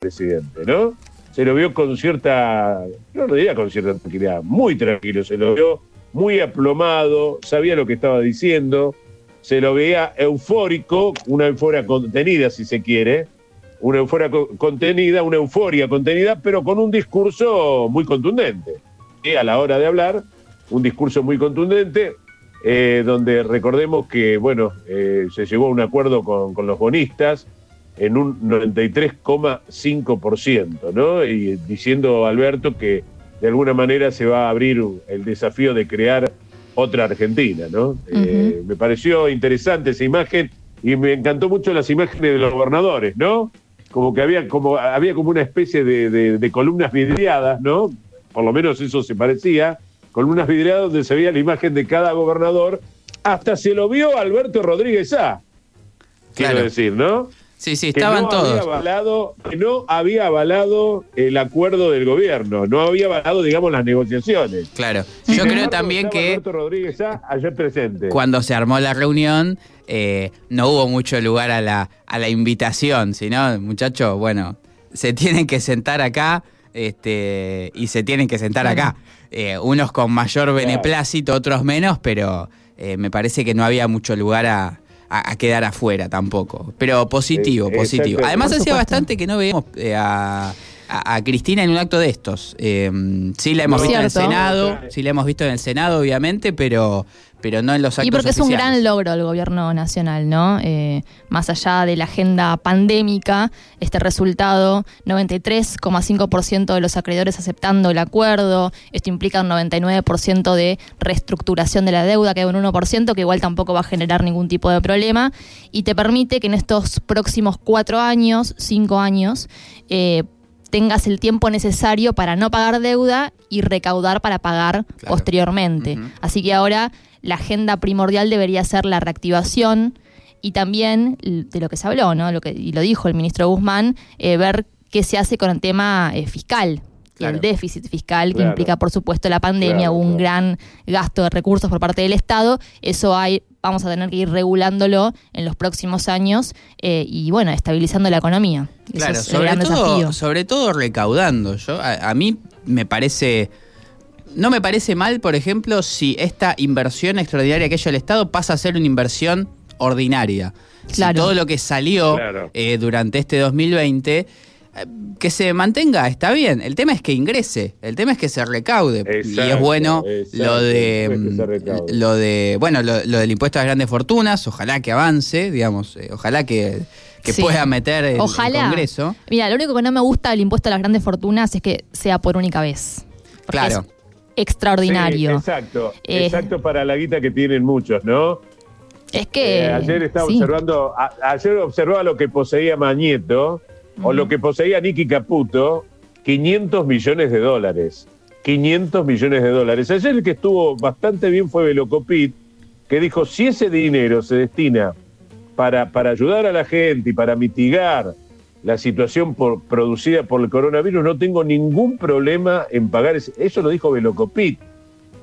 presidente, ¿no? Se lo vio con cierta, no lo diría con cierta tranquilidad, muy tranquilo, se lo vio muy aplomado, sabía lo que estaba diciendo, se lo veía eufórico, una euforia contenida, si se quiere, una euforia contenida, una euforia contenida, pero con un discurso muy contundente. Y a la hora de hablar, un discurso muy contundente, eh, donde recordemos que, bueno, eh, se llegó a un acuerdo con, con los bonistas en un 93,5%, ¿no? Y diciendo Alberto que de alguna manera se va a abrir el desafío de crear otra Argentina, ¿no? Eh, me pareció interesante esa imagen y me encantó mucho las imágenes de los gobernadores, ¿no? Como que había como, había como una especie de, columnas vidriadas, ¿no? Por lo menos eso se parecía, columnas vidriadas donde se veía la imagen de cada gobernador, hasta se lo vio Alberto Rodríguez A. Quiero decir, ¿no? Sí, sí, estaban no todos. Había avalado, que no había avalado el acuerdo del gobierno, no había avalado, digamos, las negociaciones. Claro, yo creo también que Rodríguez ayer presente. cuando se armó la reunión eh, no hubo mucho lugar a la, a la invitación, sino, muchachos, bueno, se tienen que sentar acá este, y se tienen que sentar acá. Eh, unos con mayor beneplácito, otros menos, pero eh, me parece que no había mucho lugar a a, quedar afuera tampoco. Pero positivo, eh, positivo. Además hacía bastante que no veíamos eh, a, Cristina en un acto de estos. Eh, sí la hemos visto en el Senado, sí la hemos visto en el Senado, obviamente, pero pero no en los actos Y porque es un gran logro el gobierno nacional, ¿no? Eh, más allá de la agenda pandémica, este resultado, 93,5% de los acreedores aceptando el acuerdo, esto implica un 99% de reestructuración de la deuda, que hay un 1%, que igual tampoco va a generar ningún tipo de problema, y te permite que en estos próximos cuatro años, cinco años, eh, tengas el tiempo necesario para no pagar deuda y recaudar para pagar posteriormente. Así que ahora la agenda primordial debería ser la reactivación y también de lo que se habló, ¿no? Lo que, y lo dijo el ministro Guzmán, eh, ver qué se hace con el tema eh, fiscal. Y el déficit fiscal que implica, por supuesto, la pandemia, un gran gasto de recursos por parte del Estado. Eso hay, vamos a tener que ir regulándolo en los próximos años eh, y, bueno, estabilizando la economía. Claro, sobre, todo, sobre todo recaudando. Yo, a mí me parece no me parece mal, por ejemplo, si esta inversión extraordinaria que ha hecho el Estado pasa a ser una inversión ordinaria. Claro. todo lo que salió eh, durante este 2020 eh, que se mantenga, está bien. El tema es que ingrese, el tema es que se recaude. y es bueno lo de lo de bueno, lo, del impuesto a las grandes fortunas, ojalá que avance, digamos, eh, ojalá que, pueda meter el, ojalá. Congreso. Mira, lo único que no me gusta del impuesto a las grandes fortunas es que sea por única vez. Claro extraordinario. exacto, eh, exacto para la guita que tienen muchos, ¿no? Es que. Eh, ayer estaba observando, ayer observaba lo que poseía Mañeto, o lo que poseía Nicky Caputo, 500 millones de dólares. 500 millones de dólares. Ayer el que estuvo bastante bien fue Velocopit, que dijo: si ese dinero se destina para, para ayudar a la gente y para mitigar la situación producida por el coronavirus, no tengo ningún problema en pagar. eso lo dijo Velocopit,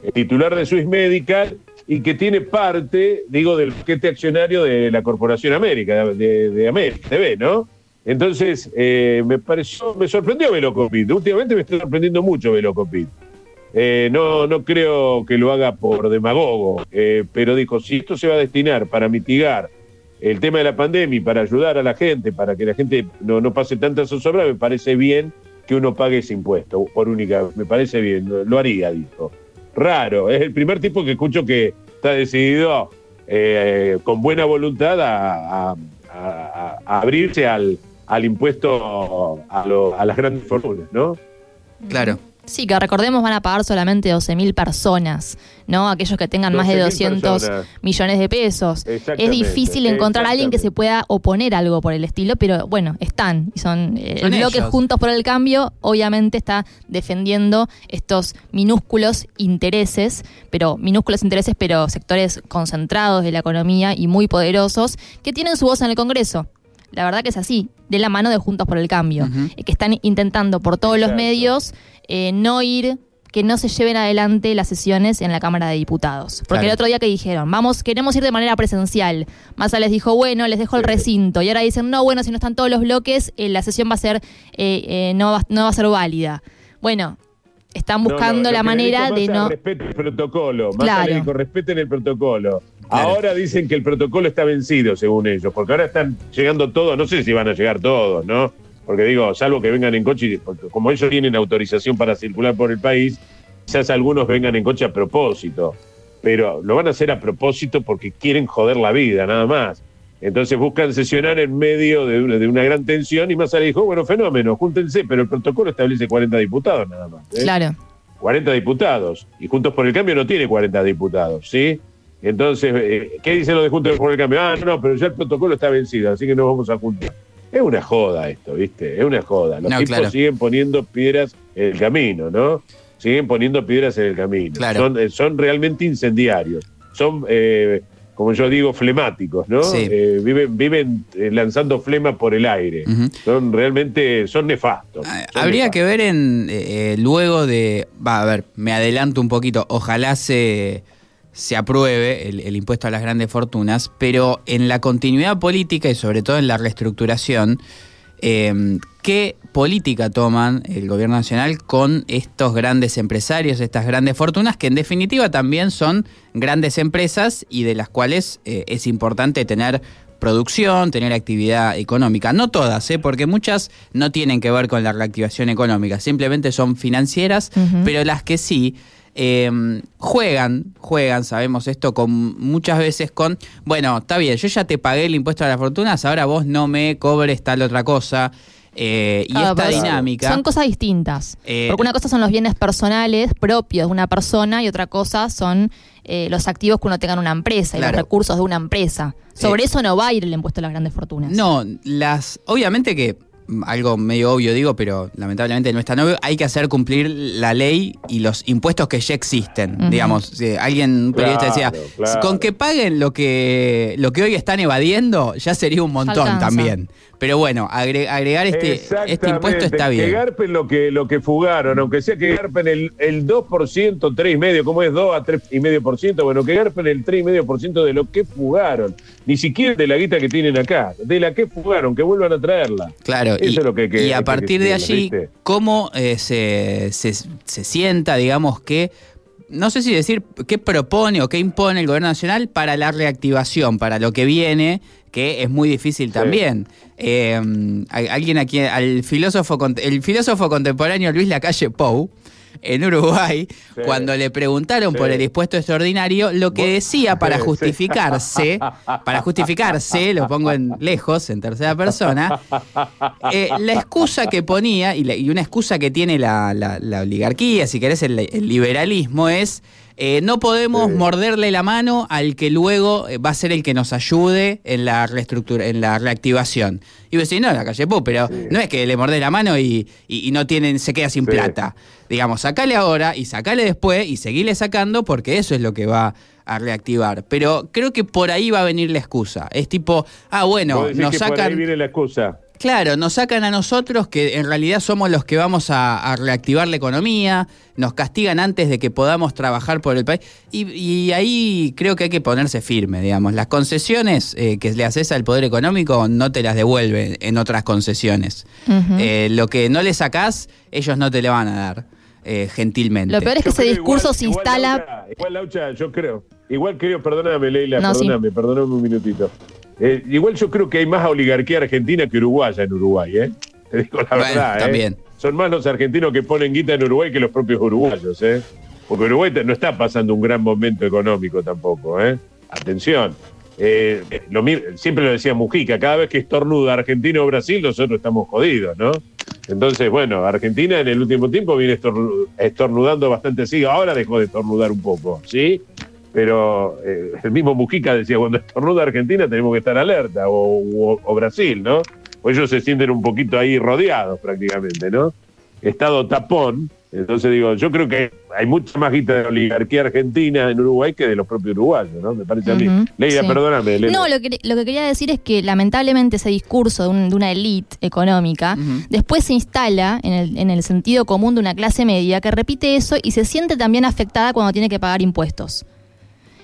el titular de Swiss Medical, y que tiene parte, digo, del paquete accionario de la Corporación América, de, de América TV, ¿no? Entonces, eh, me pareció, me sorprendió Velocopit. Últimamente me está sorprendiendo mucho Velocopit. Eh, no, no creo que lo haga por demagogo, eh, pero dijo, si esto se va a destinar para mitigar el tema de la pandemia y para ayudar a la gente, para que la gente no, no pase tanta zozobra, me parece bien que uno pague ese impuesto, por única, me parece bien, lo, haría, dijo. Raro, es el primer tipo que escucho que está decidido eh, con buena voluntad a, abrirse al, al impuesto a, a las grandes fortunas, ¿no? Claro. Sí, que recordemos van a pagar solamente 12.000 personas, ¿no? Aquellos que tengan más de 200 millones de pesos. Es difícil encontrar a alguien que se pueda oponer algo por el estilo, pero bueno, están. Y son, eh, el bloque Juntos por el Cambio, obviamente está defendiendo estos minúsculos intereses, pero minúsculos intereses, pero sectores concentrados de la economía y muy poderosos que tienen su voz en el Congreso. La verdad que es así, de la mano de Juntos por el Cambio, que están intentando por todos los medios eh, no ir que no se lleven adelante las sesiones en la Cámara de Diputados. Porque el otro día que dijeron, vamos, queremos ir de manera presencial. Massa les dijo, bueno, les dejo el recinto. Y ahora dicen, no, bueno, si no están todos los bloques, eh, la sesión va a ser, eh, eh, no, va, no va a ser válida. Bueno, están buscando la manera de no. Respeten el protocolo. Claro. Dijo, respeten el protocolo. Ahora dicen que el protocolo está vencido, según ellos, porque ahora están llegando todos, no sé si van a llegar todos, ¿no? Porque digo, salvo que vengan en coche, como ellos tienen autorización para circular por el país, quizás algunos vengan en coche a propósito, pero lo van a hacer a propósito porque quieren joder la vida, nada más. Entonces buscan sesionar en medio de una, de una gran tensión y más le dijo, bueno, fenómeno, júntense, pero el protocolo establece 40 diputados nada más. ¿eh? Claro. 40 diputados. Y Juntos por el Cambio no tiene 40 diputados, ¿sí? Entonces, eh, ¿qué dicen los de Juntos por el Cambio? Ah, no, pero ya el protocolo está vencido, así que no vamos a juntar. Es una joda esto, ¿viste? Es una joda. Los tipos siguen poniendo piedras en el camino, ¿no? Siguen poniendo piedras en el camino. Son, eh, son realmente incendiarios. Son, eh, como yo digo, flemáticos, ¿no? Eh, viven viven lanzando flema por el aire. Son realmente, son nefastos. Ah, habría que ver en luego de, va a ver, me adelanto un poquito, ojalá se se apruebe el, impuesto a las grandes fortunas, pero en la continuidad política y sobre todo en la reestructuración, em, ¿qué política toman el gobierno nacional con estos grandes empresarios, estas grandes fortunas, que en definitiva también son grandes empresas y de las cuales eh, es importante tener producción, tener actividad económica. No todas, ¿eh? porque muchas no tienen que ver con la reactivación económica, simplemente son financieras, pero las que sí Em, juegan, juegan, sabemos esto, con muchas veces con, bueno, está bien, yo ya te pagué el impuesto a las fortunas, ahora vos no me cobres tal otra cosa. Eh, y esta dinámica. Son cosas distintas. Eh, porque una cosa son los bienes personales propios de una persona y otra cosa son eh, los activos que uno tenga en una empresa y los recursos de una empresa. Sobre eso no va a ir el impuesto a las grandes fortunas. No, las. Obviamente que algo medio obvio digo, pero lamentablemente no es tan obvio, hay que hacer cumplir la ley y los impuestos que ya existen. Digamos, si alguien, un periodista decía, con que paguen lo que, lo que hoy están evadiendo, ya sería un montón también. Pero bueno, agregar este, este impuesto está bien. Que garpen lo que, lo que fugaron, aunque sea que garpen el, el 2%, 3,5%, como es 2 a 3,5%, bueno, que garpen el 3,5% de lo que fugaron. Ni siquiera de la guita que tienen acá, de la que fugaron, que vuelvan a traerla. Claro, y, a partir de allí, ¿cómo eh, se, se, sienta, digamos, que no sé si decir qué propone o qué impone el gobierno nacional para la reactivación, para lo que viene, que es muy difícil también. Eh, alguien aquí, al filósofo, el filósofo contemporáneo Luis Lacalle Pou, en Uruguay, cuando le preguntaron por el dispuesto extraordinario, lo que decía para justificarse, para justificarse, lo pongo en lejos, en tercera persona, eh, la excusa que ponía, y, una excusa que tiene la, oligarquía, si querés, el liberalismo, es eh, no podemos morderle la mano al que luego eh, va a ser el que nos ayude en la reestructura, en la reactivación. Y vos decís, no, la calle Pú, pero no es que le morde la mano y, no tienen, se queda sin plata. Digamos, sacale ahora y sacale después y seguirle sacando porque eso es lo que va a reactivar. Pero creo que por ahí va a venir la excusa. Es tipo, ah, bueno, nos sacan. Por ahí viene la excusa. Claro, nos sacan a nosotros que en realidad somos los que vamos a, reactivar la economía, nos castigan antes de que podamos trabajar por el país y, ahí creo que hay que ponerse firme, digamos. Las concesiones eh, que le haces al poder económico no te las devuelven en otras concesiones. Eh, lo que no le sacás, ellos no te le van a dar. Eh, gentilmente. Lo peor es que ese discurso se instala. Igual, Laucha, yo creo. Igual creo, perdóname, Leila, perdóname, perdóname un minutito. Eh, igual yo creo que hay más oligarquía argentina que uruguaya en Uruguay, ¿eh? Te digo la verdad, ¿eh? También. Son más los argentinos que ponen guita en Uruguay que los propios uruguayos, ¿eh? Porque Uruguay no está pasando un gran momento económico tampoco, ¿eh? Atención. Eh, lo, siempre lo decía Mujica, cada vez que estornuda Argentina o Brasil, nosotros estamos jodidos, ¿no? Entonces, bueno, Argentina en el último tiempo viene estornudando bastante así, ahora dejó de estornudar un poco, ¿sí? Pero eh, el mismo Mujica decía, cuando estornuda Argentina tenemos que estar alerta, o, Brasil, ¿no? Pues ellos se sienten un poquito ahí rodeados prácticamente, ¿no? Estado tapón, Entonces digo, yo creo que hay mucha más guita de oligarquía argentina en Uruguay que de los propios uruguayos, ¿no? Me parece a mí. Leida, perdóname. No, lo que, lo que quería decir es que lamentablemente ese discurso de, una élite económica después se instala en el, en el sentido común de una clase media que repite eso y se siente también afectada cuando tiene que pagar impuestos.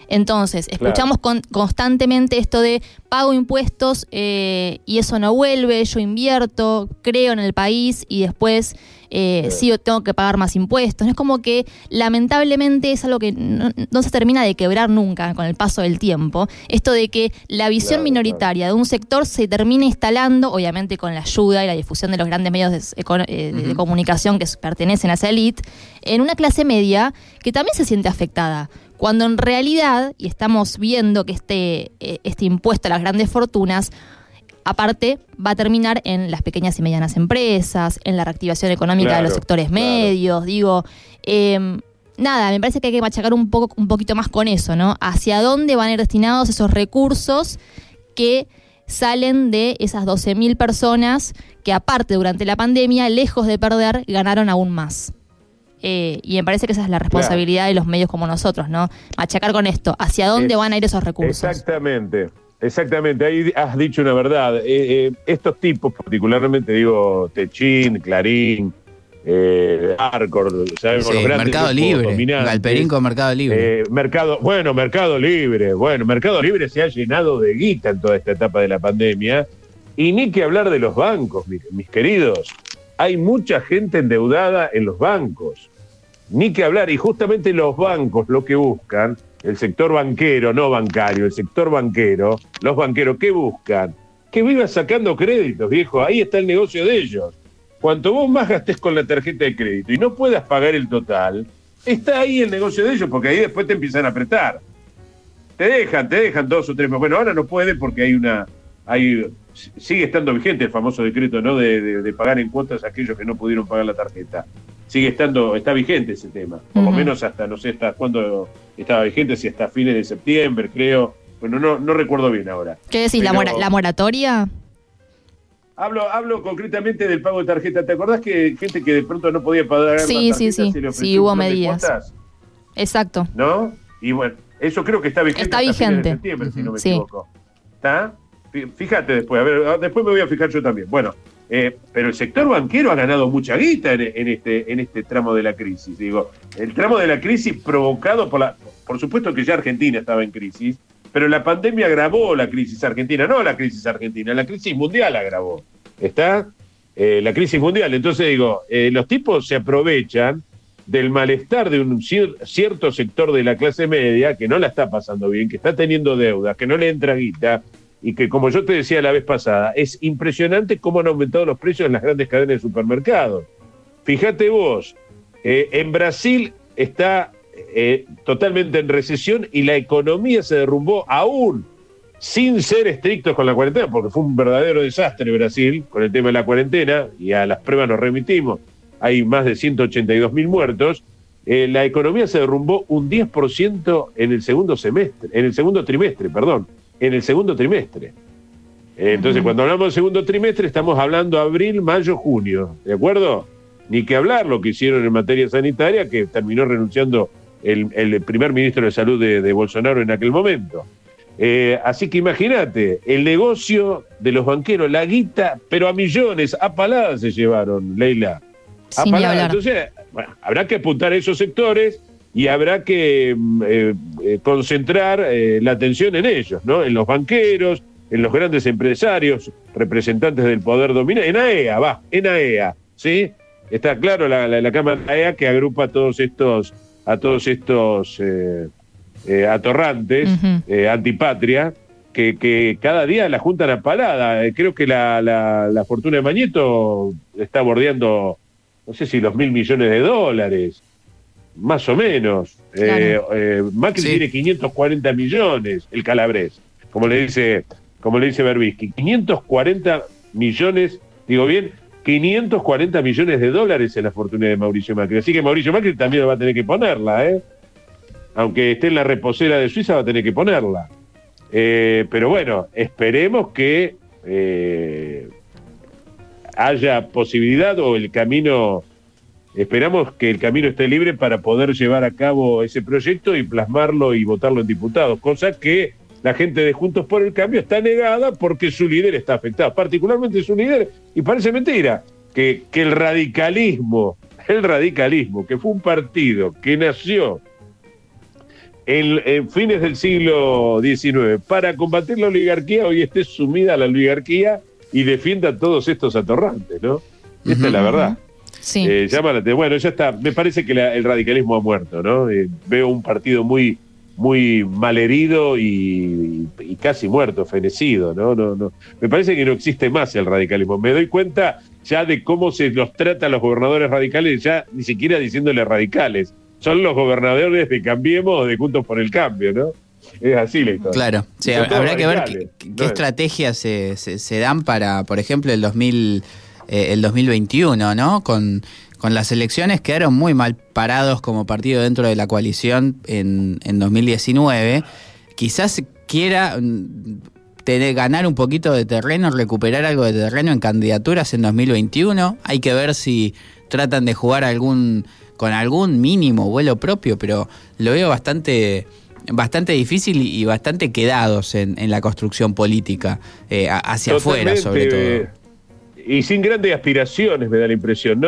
Entonces, escuchamos constantemente esto de pago impuestos eh, y eso no vuelve, yo invierto, creo en el país y después eh, sí tengo que pagar más impuestos. Es como que lamentablemente es algo que no, se termina de quebrar nunca con el paso del tiempo. Esto de que la visión minoritaria de un sector se termine instalando, obviamente con la ayuda y la difusión de los grandes medios de, eh, comunicación que pertenecen a esa élite, en una clase media que también se siente afectada cuando en realidad, y estamos viendo que este, eh, este impuesto a las grandes fortunas, aparte va a terminar en las pequeñas y medianas empresas, en la reactivación económica de los sectores medios, digo, em, nada, me parece que hay que machacar un poco, un poquito más con eso, ¿no? Hacia dónde van a ir destinados esos recursos que salen de esas 12.000 personas que aparte durante la pandemia, lejos de perder, ganaron aún más. Eh, y me parece que esa es la responsabilidad de los medios como nosotros, ¿no? Machacar con esto, ¿hacia dónde van a ir esos recursos? Exactamente. Exactamente, ahí has dicho una verdad. Eh, eh, estos tipos, particularmente digo Techín, Clarín, eh, Arcor, sabemos los grandes Mercado Libre, Galperín con Mercado Libre. mercado, bueno, Mercado Libre, bueno, Mercado Libre se ha llenado de guita en toda esta etapa de la pandemia. Y ni que hablar de los bancos, mis queridos. Hay mucha gente endeudada en los bancos ni que hablar. Y justamente los bancos lo que buscan, el sector banquero, no bancario, el sector banquero, los banqueros, ¿qué buscan? Que vivas sacando créditos, viejo. Ahí está el negocio de ellos. Cuanto vos más gastes con la tarjeta de crédito y no puedas pagar el total, está ahí el negocio de ellos, porque ahí después te empiezan a apretar. Te dejan, te dejan dos o tres más. Bueno, ahora no puede porque hay una. Hay, sigue estando vigente el famoso decreto ¿no? de, de pagar en cuotas a aquellos que no pudieron pagar la tarjeta sigue estando, está vigente ese tema, por lo menos hasta, no sé, hasta cuándo estaba vigente, si hasta fines de septiembre, creo. Bueno, no, no recuerdo bien ahora. ¿Qué decís, la, la moratoria? Hablo, hablo concretamente del pago de tarjeta. ¿Te acordás que gente que de pronto no podía pagar sí, sí, sí, sí, hubo medidas. Exacto. ¿No? Y bueno, eso creo que está vigente. Está vigente. septiembre, si no me equivoco. ¿Está? Fíjate después, a ver, después me voy a fijar yo también. Bueno, eh, pero el sector banquero ha ganado mucha guita en, este, en este tramo de la crisis. Digo, el tramo de la crisis provocado por la. Por supuesto que ya Argentina estaba en crisis, pero la pandemia agravó la crisis argentina, no la crisis argentina, la crisis mundial agravó. ¿Está? Eh, la crisis mundial. Entonces digo, eh, los tipos se aprovechan del malestar de un cierto sector de la clase media que no la está pasando bien, que está teniendo deudas, que no le entra guita, y que, como yo te decía la vez pasada, es impresionante cómo han aumentado los precios en las grandes cadenas de supermercados. Fíjate vos, eh, en Brasil está eh, totalmente en recesión y la economía se derrumbó aún sin ser estrictos con la cuarentena, porque fue un verdadero desastre Brasil con el tema de la cuarentena, y a las pruebas nos remitimos, hay más de 182 mil muertos, eh, la economía se derrumbó un 10% en el segundo semestre, en el segundo trimestre, perdón en el segundo trimestre. Entonces, cuando hablamos del segundo trimestre, estamos hablando abril, mayo, junio, ¿de acuerdo? Ni que hablar lo que hicieron en materia sanitaria, que terminó renunciando el, primer ministro de Salud de, Bolsonaro en aquel momento. Eh, así que imagínate, el negocio de los banqueros, la guita, pero a millones, a paladas se llevaron, Leila. A paladas. Entonces, habrá que apuntar a esos sectores y habrá que mm, eh, eh, concentrar eh, la atención en ellos, ¿no? En los banqueros, en los grandes empresarios, representantes del poder dominante, en AEA, va, en AEA, ¿sí? Está claro la, la, Cámara AEA que agrupa a todos estos, a todos estos atorrantes, antipatria, que, que, cada día la juntan a palada. Creo que la, la fortuna de Mañeto está bordeando, no sé si los mil millones de dólares más o menos. Eh, eh, Macri tiene 540 millones, el Calabrés, como le dice, como le dice Berbisky. 540 millones, digo bien, 540 millones de dólares en la fortuna de Mauricio Macri. Así que Mauricio Macri también va a tener que ponerla, ¿eh? Aunque esté en la reposera de Suiza, va a tener que ponerla. Eh, pero bueno, esperemos que haya posibilidad o el camino esperamos que el camino esté libre para poder llevar a cabo ese proyecto y plasmarlo y votarlo en diputados, cosa que la gente de Juntos por el Cambio está negada porque su líder está afectado, particularmente su líder, y parece mentira que, que el radicalismo, el radicalismo, que fue un partido que nació en, fines del siglo XIX para combatir la oligarquía, hoy esté sumida a la oligarquía y defienda todos estos atorrantes, ¿no? Esta es la verdad. Sí. Eh, bueno, ya está. Me parece que el radicalismo ha muerto, ¿no? Eh, veo un partido muy, muy malherido y, y, casi muerto, fenecido, ¿no? No, no. Me parece que no existe más el radicalismo. Me doy cuenta ya de cómo se los trata a los gobernadores radicales, ya ni siquiera diciéndole radicales. Son los gobernadores de Cambiemos de Juntos por el Cambio, ¿no? Es así la historia. Claro, sí, habrá que ver qué, estrategias se, se, dan para, por ejemplo, el 2000 eh, el 2021, ¿no? Con, con las elecciones quedaron muy mal parados como partido dentro de la coalición en, en 2019. Quizás quiera mm, tener, ganar un poquito de terreno, recuperar algo de terreno en candidaturas en 2021. Hay que ver si tratan de jugar algún con algún mínimo vuelo propio, pero lo veo bastante bastante difícil y bastante quedados en, en la construcción política eh, hacia afuera sobre todo y sin grandes aspiraciones, me da la impresión, ¿no?